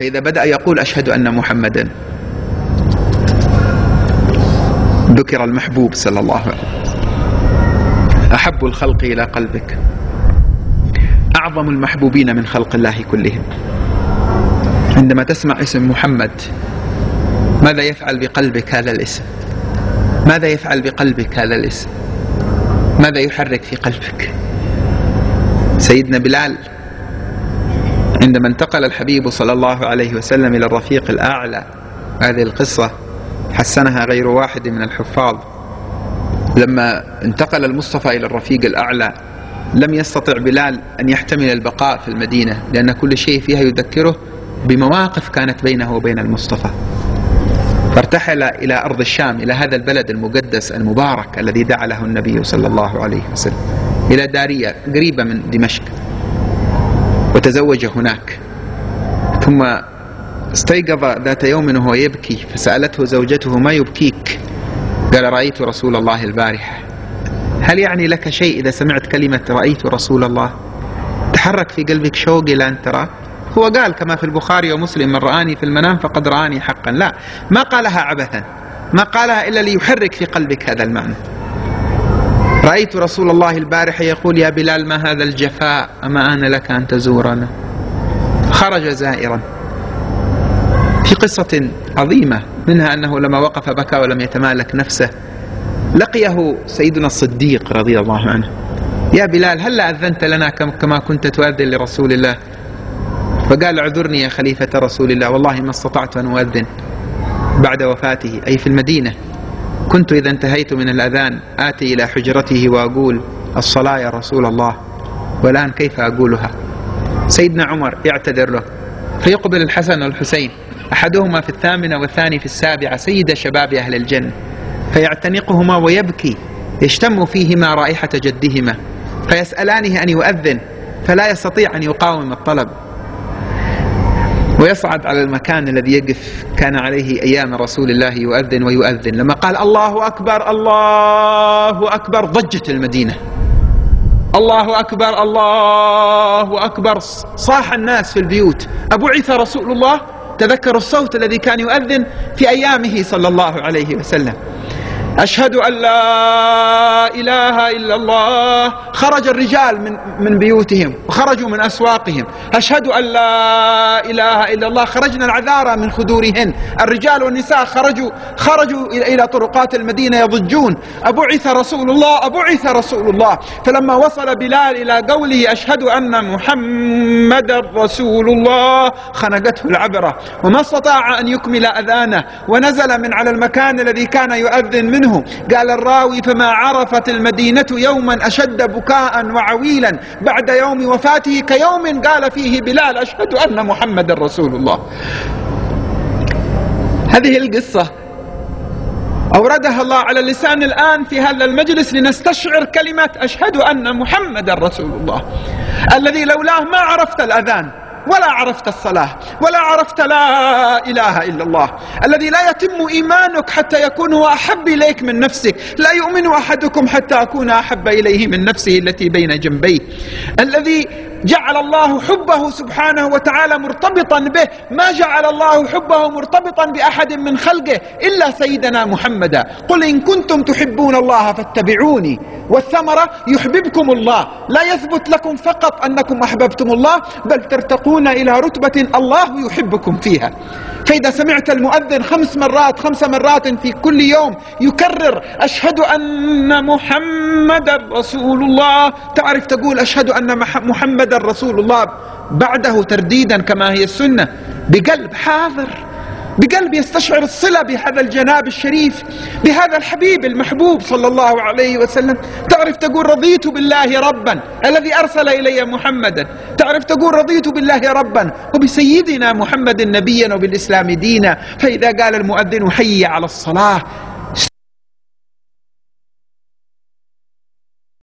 فإذا بدأ يقول أشهد أن محمدا. ذكر المحبوب صلى الله عليه وسلم. أحب الخلق إلى قلبك. أعظم المحبوبين من خلق الله كلهم. عندما تسمع اسم محمد ماذا يفعل بقلبك هذا الاسم؟ ماذا يفعل بقلبك هذا الاسم؟ ماذا يحرك في قلبك؟ سيدنا بلال عندما انتقل الحبيب صلى الله عليه وسلم إلى الرفيق الأعلى هذه القصة حسنها غير واحد من الحفاظ. لما انتقل المصطفى إلى الرفيق الأعلى لم يستطع بلال أن يحتمل البقاء في المدينة لأن كل شيء فيها يذكره بمواقف كانت بينه وبين المصطفى. فارتحل إلى أرض الشام إلى هذا البلد المقدس المبارك الذي دعا له النبي صلى الله عليه وسلم إلى دارية قريبة من دمشق. وتزوج هناك. ثم استيقظ ذات يوم وهو يبكي فسألته زوجته ما يبكيك؟ قال رأيت رسول الله البارحة. هل يعني لك شيء إذا سمعت كلمة رأيت رسول الله؟ تحرك في قلبك شوق إلى أن تراه. هو قال كما في البخاري ومسلم من رآني في المنام فقد رآني حقا. لا ما قالها عبثا. ما قالها إلا ليحرك في قلبك هذا المعنى. رأيت رسول الله البارحة يقول يا بلال ما هذا الجفاء؟ أما آن لك أن تزورنا. خرج زائرا. في قصة عظيمة منها أنه لما وقف بكى ولم يتمالك نفسه لقيه سيدنا الصديق رضي الله عنه. يا بلال هل أذنت لنا كما كنت تؤذن لرسول الله؟ فقال اعذرني يا خليفة رسول الله والله ما استطعت أن أؤذن بعد وفاته أي في المدينة. كنت إذا انتهيت من الأذان آتي إلى حجرته وأقول الصلاة يا رسول الله. والآن كيف أقولها؟ سيدنا عمر يعتذر له. فيقبل الحسن والحسين أحدهما في الثامنة والثاني في السابعة سيد شباب أهل الجنة. فيعتنقهما ويبكي يشتم فيهما رائحة جدهما. فيسألانه أن يؤذن فلا يستطيع أن يقاوم الطلب. ويصعد على المكان الذي يقف كان عليه أيام رسول الله يؤذن ويؤذن. لما قال الله أكبر الله أكبر ضجت المدينة. الله أكبر الله أكبر. صاح الناس في البيوت. أبعث رسول الله تذكروا الصوت الذي كان يؤذن في أيامه صلى الله عليه وسلم. أشهد أن لا إله إلا الله. خرج الرجال من من بيوتهم وخرجوا من أسواقهم. أشهد أن لا إله إلا الله. خرجنا العذارى من خدورهن. الرجال والنساء خرجوا خرجوا إلى طرقات المدينة يضجون. أبعث رسول الله أبعث رسول الله. فلما وصل بلال إلى قوله أشهد أن محمد رسول الله خنقته العبرة. وما استطاع أن يكمل أذانه. ونزل من على المكان الذي كان يؤذن منه منه قال الراوي فما عرفت المدينة يوما أشد بكاء وعويلا بعد يوم وفاته كيوم قال فيه بلال أشهد أن محمد رسول الله. هذه القصة أوردها الله على اللسان الآن في هذا المجلس لنستشعر كلمة أشهد أن محمد رسول الله. الذي لولاه ما عرفت الأذان. ولا عرفت الصلاة ولا عرفت لا إله إلا الله. الذي لا يتم إيمانك حتى يكون هو أحب إليك من نفسك. لا يؤمن أحدكم حتى أكون أحب إليه من نفسه التي بين جنبيه. الذي جعل الله حبه سبحانه وتعالى مرتبطا به ما جعل الله حبه مرتبطا بأحد من خلقه إلا سيدنا محمدا قل إن كنتم تحبون الله فاتبعوني والثمرة يحببكم الله. لا يثبت لكم فقط أنكم أحببتم الله بل ترتقون إلى رتبة الله يحبكم فيها. فإذا سمعت المؤذن خمس مرات خمس مرات في كل يوم يكرر أشهد أن محمد رسول الله. تعرف تقول أشهد أن محمد رسول الله بعده ترديدا كما هي السنة. بقلب حاضر. بقلب يستشعر الصلة بهذا الجناب الشريف بهذا الحبيب المحبوب صلى الله عليه وسلم. تعرف تقول رضيت بالله ربا الذي أرسل إلي محمدا. تعرف تقول رضيت بالله ربا وبسيدنا محمد نبيا وبالإسلام دينا. فإذا قال المؤذن حي على الصلاة